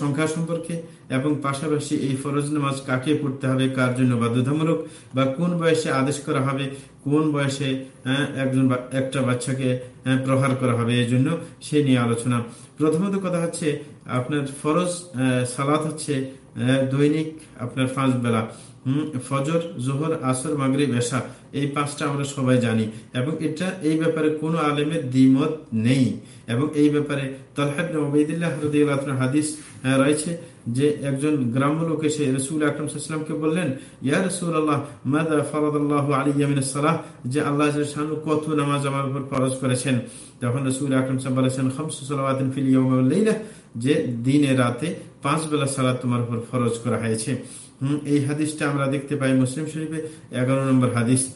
সংখ্যা সম্পর্কে এবং পাশাপাশি এই ফরজ নামাজ কাকে পড়তে হবে, কার জন্য বাধ্যতামূলক বা কোন বয়সে আদেশ করা হবে, কোন বয়সে একজন একটা বাচ্চাকে প্রহার করা হবে এই জন্য সে নিয়ে আলোচনা। প্রথমত কথা হচ্ছে আপনার ফরজ সালাত হচ্ছে দৈনিক আপনার পাঁচ বেলা। ফজর, জোহর, আসর এই পাঁচটা আমরা সবাই জানি। এবং এটা এই ব্যাপারে কোনো আলেমের দ্বিমত নেই। এবং এই ব্যাপারে হাদিস রয়েছে যে একজন গ্রাম্য লোক এসে রসুল বললেন, ইয়া রসুল আল্লাহ মাদা আলী সালাহ? যে আল্লাহ শানু কত নামাজ আমার উপর ফরজ করেছেন। তখন রসুল আকরম সাহেব বলেছেন যে দিনে রাতে পাঁচ বেলা সালাদ তোমার উপর ফরজ করা হয়েছে। হম, এই হাদিসটা আমরা দেখতে পাই মুসলিম শরীফে এগারো নম্বর হাদিস।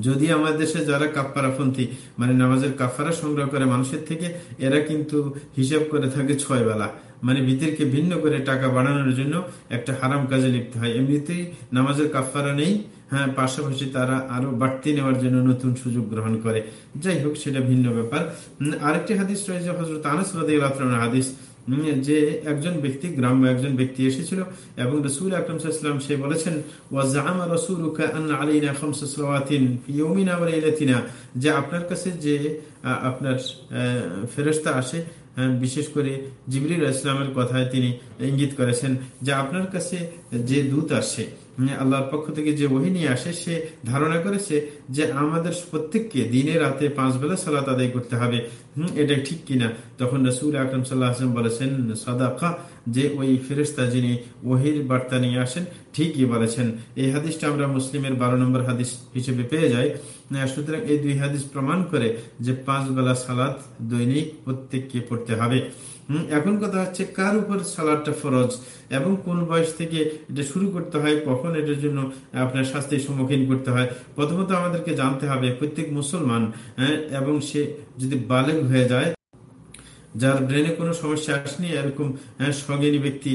যদি আমাদের দেশে যারা কাপ্পারাপন্থী মানে নামাজের কাফারা সংগ্রহ করে মানুষের থেকে, এরা কিন্তু হিসাব করে থাকে ছয় বেলা। মানে ভিতরকে ভিন্ন করে টাকা বাড়ানোর জন্য একটা হারাম কাজে লিখতে হয়। এমনিতেই নামাজের কাফারা নেই হ্যাঁ পাশাপাশি তারা আরও বাড়তি নেওয়ার জন্য নতুন সুযোগ গ্রহণ করে। যাই হোক, সেটা ভিন্ন ব্যাপার। আরেকটি হাদিস রয়েছে হজরত আনস হাদিস যে একজন ব্যক্তি, গ্রাম্য একজন ব্যক্তি এসেছিল এবং রসুল আকরমসাল্লাম সে বলেছেন যে আপনার কাছে যে আপনার ফেরস্তা আসে বিশেষ করে জিবরিল ইসলামের কথায় তিনি ইঙ্গিত করেছেন যে আপনার কাছে যে দূত আসে আল্লাহর পক্ষ থেকে যে ওহি নিয়ে আসে, সে ধারণা করেছে যে আমাদের প্রত্যেককে দিনে রাতে পাঁচ বেলা সালাত আদায় করতে হবে। হম, এটা ঠিক কিনা? তখন রসুল আকরম সাল্লাহ আসলাম বলেছেন, সদাকা যে ওই ফেরিস্তা যিনি ওহির বার্তা নিয়ে আসেন, ঠিকই বলেছেন। এই হাদিসটা আমরা মুসলিমের বারো নম্বর হাদিস হিসেবে পেয়ে যাই। সুতরাং এই দুই হাদিস প্রমাণ করে যে পাঁচ বেলা সালাত দৈনিক প্রত্যেককে পড়তে হবে। এখন কথা হচ্ছে কার উপর সালাদটা ফরজ এবং কোন বয়স থেকে এটা শুরু করতে হয়, কখন এটার জন্য আপনার শাস্তির সম্মুখীন করতে হয়। প্রথমত আমাদেরকে জানতে হবে প্রত্যেক মুসলমান এবং সে যদি বালেগ হয়ে যায়, যার ব্রেনে কোনো সমস্যা আসেনি, এরকম সজ্ঞানী ব্যক্তি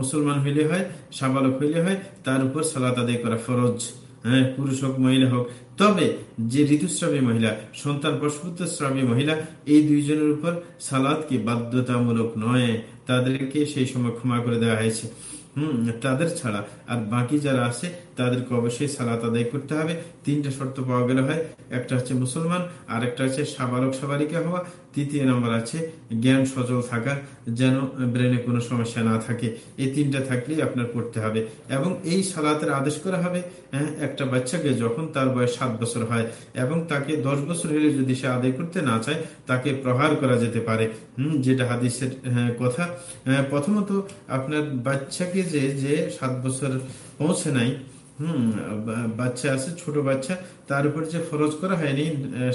মুসলমান হইলে হয়, সাবালক হইলে হয়, তার উপর সালাত আদায় করা ফরজ। হ্যাঁ পুরুষ হোক, মহিলা হোক। তবে যে ঋতুস্রাবী মহিলা, সন্তান প্রসূতস্রাবী মহিলা, এই দুইজনের উপর সালাদ কি বাধ্যতামূলক নয়? তাদেরকে সেই সময় ক্ষমা করে দেওয়া হয়েছে। হম, তাদের ছাড়া আর বাকি যারা আছে তাদেরকে অবশ্যই সালাত আদায় করতে হবে। তিনটা শর্ত পাওয়া গেলে হয় একটা হচ্ছে মুসলমান আর একটা হচ্ছে সাবালক সাবালিকা হওয়া তৃতীয় নম্বর আছে জ্ঞান সচল থাকা যেন ব্রেনে কোনো সমস্যা না থাকে। এই তিনটা থাকলেই আপনার পড়তে হবে। এবং এই সালাতের আদেশ করা হবে হ্যাঁ একটা বাচ্চাকে যখন তার বয়স সাত বছর হয় এবং তাকে দশ বছর হলে যদি সে আদায় করতে না চায় তাকে প্রহার করা যেতে পারে। হম যেটা হাদিসের হ্যাঁ, কথা। হ্যাঁ, প্রথমত আপনার বাচ্চাকে যে যে সাত বছর পৌঁছে নাই বাচ্চা আছে, ছোট বাচ্চা, তার উপর যে ফরজ করা হয়নি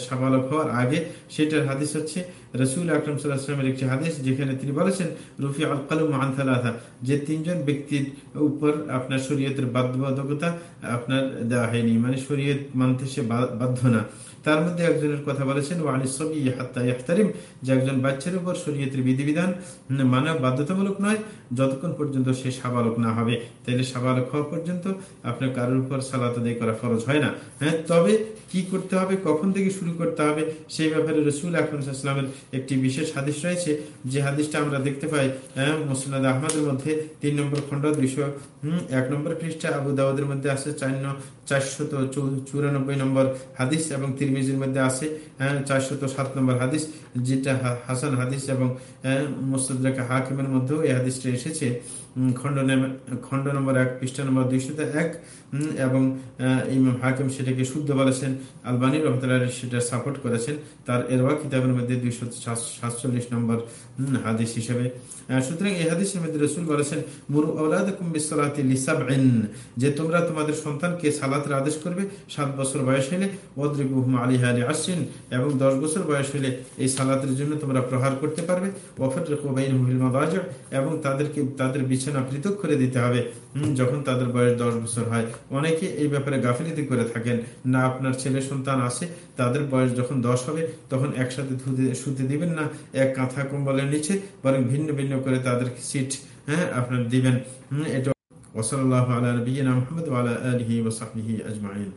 সাবালক হওয়ার আগে, সেটার হাদিস হচ্ছে, রসুল আকরম সাল্লাহামের একটি হাদিস, যেখানে তিনি বলেছেন, রফি আল কালুম যে তিনজন ব্যক্তির উপর আপনার শরীয়তের বাধ্যবাধকতা আপনার দেওয়া হয়নি মানে শরীয়ত মানতে সে বাধ্য না। তার মধ্যে একজনের কথা বলেছেন ওয়ানি সবই ইহতারিম যে একজন বাচ্চার উপর শরীয়তের বিধিবিধান মানা বাধ্যতামূলক নয়, যতক্ষণ পর্যন্ত সে সাবালক না হবে। তাইলে সাবালক হওয়া পর্যন্ত আপনার কারোর উপর সালাত আদায় করা ফরজ হয় না। হ্যাঁ তবে কি করতে হবে, কখন থেকে শুরু করতে হবে, সেই ব্যাপারে রসুল আকরমসাল্লামের একটি বিশেষ হাদিস রয়েছে। যে হাদিসটা আমরা দেখতে পাই মুসলাদ আহমদের মধ্যে তিন নম্বর খন্ড দুইশো এক নম্বর খ্রিস্টা আবু দাউদের মধ্যে আছে চার চারশত চুরানব্বই নম্বর হাদিস এবং তিরমিজির মধ্যে আছে চারশত সাত নম্বর হাদিস, যেটা হাসান হাদিস এবং মুসলাদ হাকিমের মধ্যেও এই হাদিসটা এসেছে। খণ্ড নম্বর এক, পৃষ্ঠা নম্বর দুইশত এক এবং ইমাম হাকিম সেটাকে শুদ্ধ বলেছেন। আলবানী রহমতুল্লাহ সেটা সাপোর্ট করেছেন। তার এরওয়া কিতাবের মধ্যে দুইশো সাতচল্লিশ নম্বর হাদিস হিসেবে। সুতরাং এই হাদিসের মধ্যে রসুল বলেছেন, মুরু যে তোমরা তোমাদের সন্তানকে সালাতের আদেশ করবে, সাত বছর বয়স হলে ওদ্রিবুহম আলী আলী আসছেন এবং দশ বছর বয়স হলে এই সালাতের জন্য তোমরা প্রহার করতে পারবে। এবং তাদেরকে, তাদের বিচার বিছানা পৃথক করে দিতে হবে। যখন তাদের বয়স দশ বছর হয়। অনেকে এই ব্যাপারে গাফিলিতি করে থাকেন। না আপনার ছেলে সন্তান আছে তাদের বয়স যখন দশ হবে তখন একসাথে শুতে দিবেন না। এক কাঁথা কম্বলের নিচে বরং ভিন্ন ভিন্ন করে তাদের সিট হ্যাঁ আপনার দিবেন। হুম, এটা ওসলাল্লাহ আলা নবীনা মোহাম্মদ আলহি ওসাহবিহি আজমাইন।